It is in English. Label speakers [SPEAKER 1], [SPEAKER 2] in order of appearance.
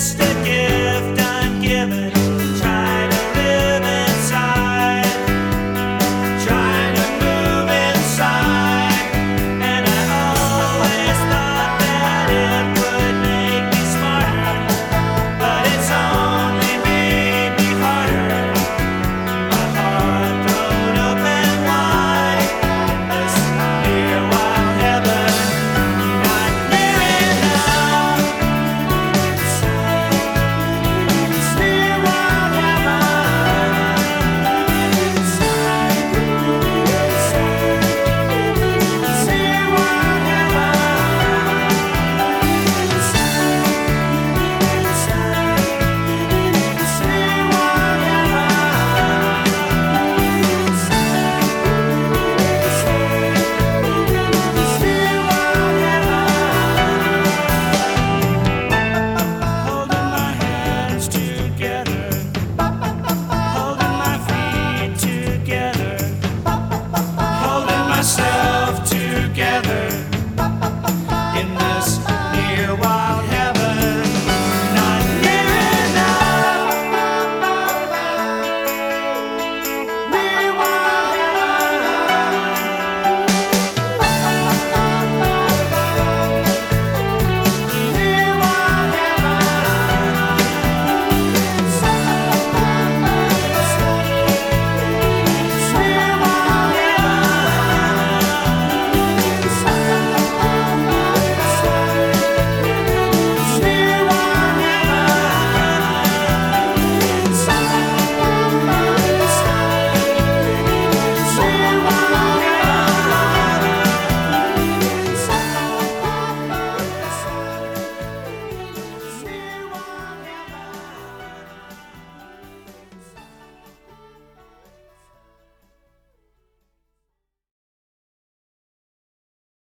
[SPEAKER 1] just a gift I'm given.